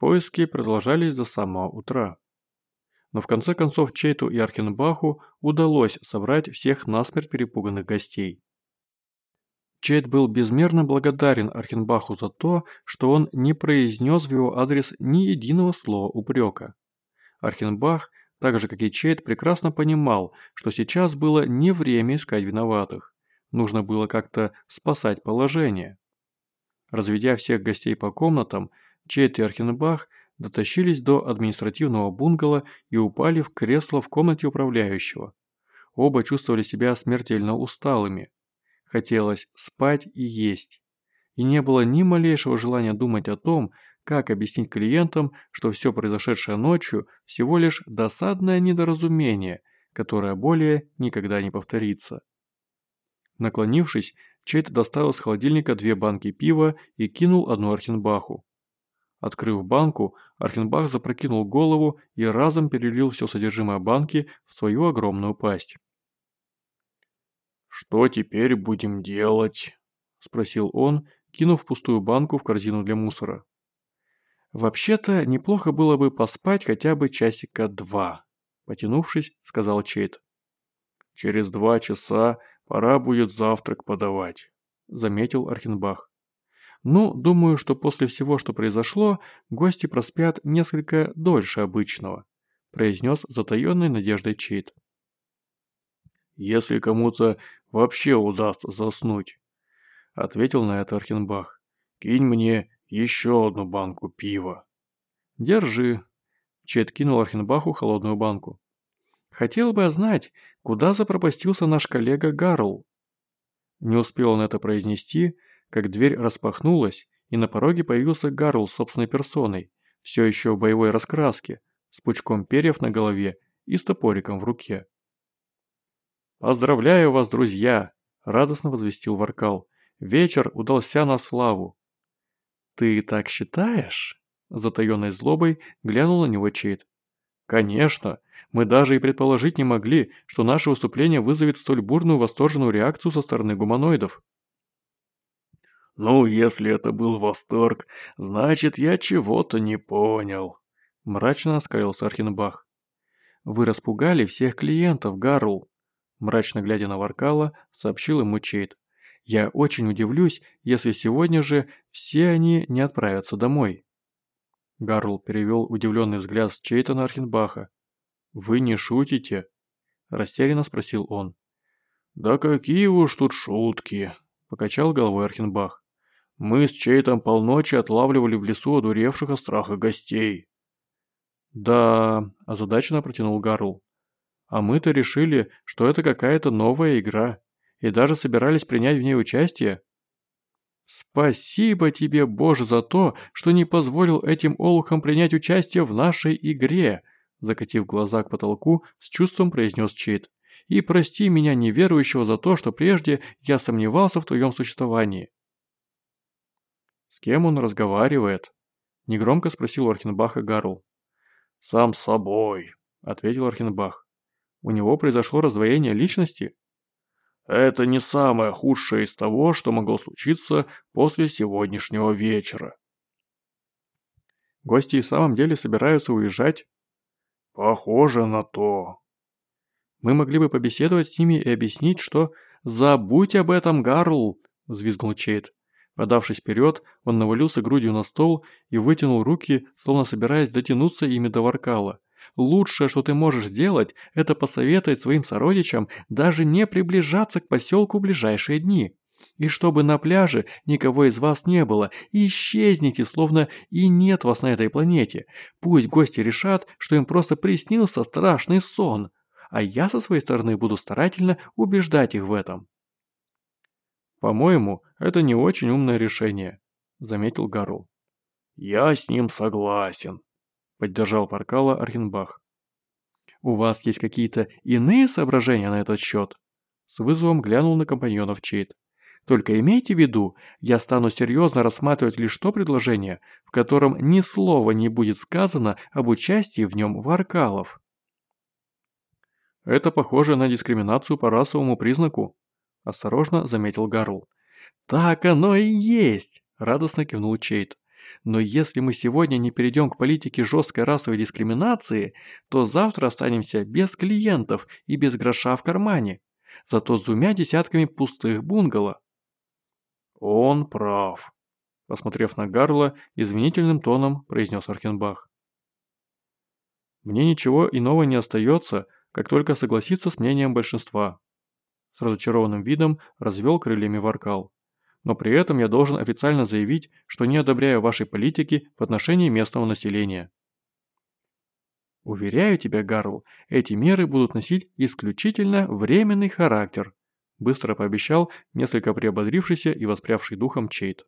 Поиски продолжались до самого утра. Но в конце концов Чейту и Архенбаху удалось собрать всех насмерть перепуганных гостей. Чейт был безмерно благодарен Архенбаху за то, что он не произнес в его адрес ни единого слова упрека. Архенбах, так же как и Чейт, прекрасно понимал, что сейчас было не время искать виноватых. Нужно было как-то спасать положение. Разведя всех гостей по комнатам, Чейт и Архенбах дотащились до административного бунгало и упали в кресло в комнате управляющего. Оба чувствовали себя смертельно усталыми. Хотелось спать и есть. И не было ни малейшего желания думать о том, как объяснить клиентам, что все произошедшее ночью всего лишь досадное недоразумение, которое более никогда не повторится. Наклонившись, Чейт достал из холодильника две банки пива и кинул одну Архенбаху. Открыв банку, Архенбах запрокинул голову и разом перелил все содержимое банки в свою огромную пасть. «Что теперь будем делать?» – спросил он, кинув пустую банку в корзину для мусора. «Вообще-то, неплохо было бы поспать хотя бы часика два», – потянувшись, сказал Чейт. «Через два часа пора будет завтрак подавать», – заметил Архенбах. «Ну, думаю, что после всего, что произошло, гости проспят несколько дольше обычного», – произнес затаенной надеждой Чейт. «Если кому-то вообще удастся заснуть», – ответил на это Архенбах. «Кинь мне еще одну банку пива». «Держи», – Чет кинул Архенбаху холодную банку. «Хотел бы знать, куда запропастился наш коллега Гарл». Не успел он это произнести, как дверь распахнулась, и на пороге появился Гарл собственной персоной, все еще в боевой раскраске, с пучком перьев на голове и с топориком в руке. «Поздравляю вас, друзья!» – радостно возвестил Варкал. «Вечер удался на славу!» «Ты так считаешь?» – затаенной злобой глянул на него Чейд. «Конечно! Мы даже и предположить не могли, что наше выступление вызовет столь бурную восторженную реакцию со стороны гуманоидов». «Ну, если это был восторг, значит, я чего-то не понял», – мрачно оскалился Архенбах. «Вы распугали всех клиентов, Гарл», мрачно глядя на Варкала, сообщил ему Чейд. «Я очень удивлюсь, если сегодня же все они не отправятся домой». Гарл перевел удивленный взгляд с Чейта на Архенбаха. «Вы не шутите?» – растерянно спросил он. «Да какие уж тут шутки!» – покачал головой Архенбах. «Мы с Чейтом полночи отлавливали в лесу одуревших от страха гостей». «Да», – озадаченно протянул Гарл. А мы-то решили, что это какая-то новая игра, и даже собирались принять в ней участие. Спасибо тебе, Боже, за то, что не позволил этим олухам принять участие в нашей игре, закатив глаза к потолку, с чувством произнес Чейд. И прости меня, неверующего, за то, что прежде я сомневался в твоем существовании. Кем он разговаривает? Негромко спросил Архенбаха Гарл. «Сам с собой», — ответил Архенбах. У него произошло раздвоение личности? Это не самое худшее из того, что могло случиться после сегодняшнего вечера. Гости и в самом деле собираются уезжать? Похоже на то. Мы могли бы побеседовать с ними и объяснить, что «Забудь об этом, Гарл!» – взвизгнул Чейд. Подавшись вперед, он навалился грудью на стол и вытянул руки, словно собираясь дотянуться ими до Варкала. Лучшее, что ты можешь сделать, это посоветовать своим сородичам даже не приближаться к поселку в ближайшие дни. И чтобы на пляже никого из вас не было, исчезните, словно и нет вас на этой планете. Пусть гости решат, что им просто приснился страшный сон, а я со своей стороны буду старательно убеждать их в этом. «По-моему, это не очень умное решение», – заметил Гарл. «Я с ним согласен», поддержал Паркала Архенбах. «У вас есть какие-то иные соображения на этот счет?» С вызовом глянул на компаньонов Чейд. «Только имейте в виду, я стану серьезно рассматривать лишь то предложение, в котором ни слова не будет сказано об участии в нем варкалов». «Это похоже на дискриминацию по расовому признаку», – осторожно заметил Гарл. «Так оно и есть!» – радостно кивнул Чейд. Но если мы сегодня не перейдем к политике жесткой расовой дискриминации, то завтра останемся без клиентов и без гроша в кармане. Зато с двумя десятками пустых бунгало. Он прав. Посмотрев на Гарла, извинительным тоном произнес Архенбах. Мне ничего иного не остается, как только согласиться с мнением большинства. С разочарованным видом развел крыльями Варкал. Но при этом я должен официально заявить, что не одобряю вашей политики в отношении местного населения. Уверяю тебя, Гарл, эти меры будут носить исключительно временный характер, быстро пообещал несколько приободрившийся и воспрявший духом Чейт.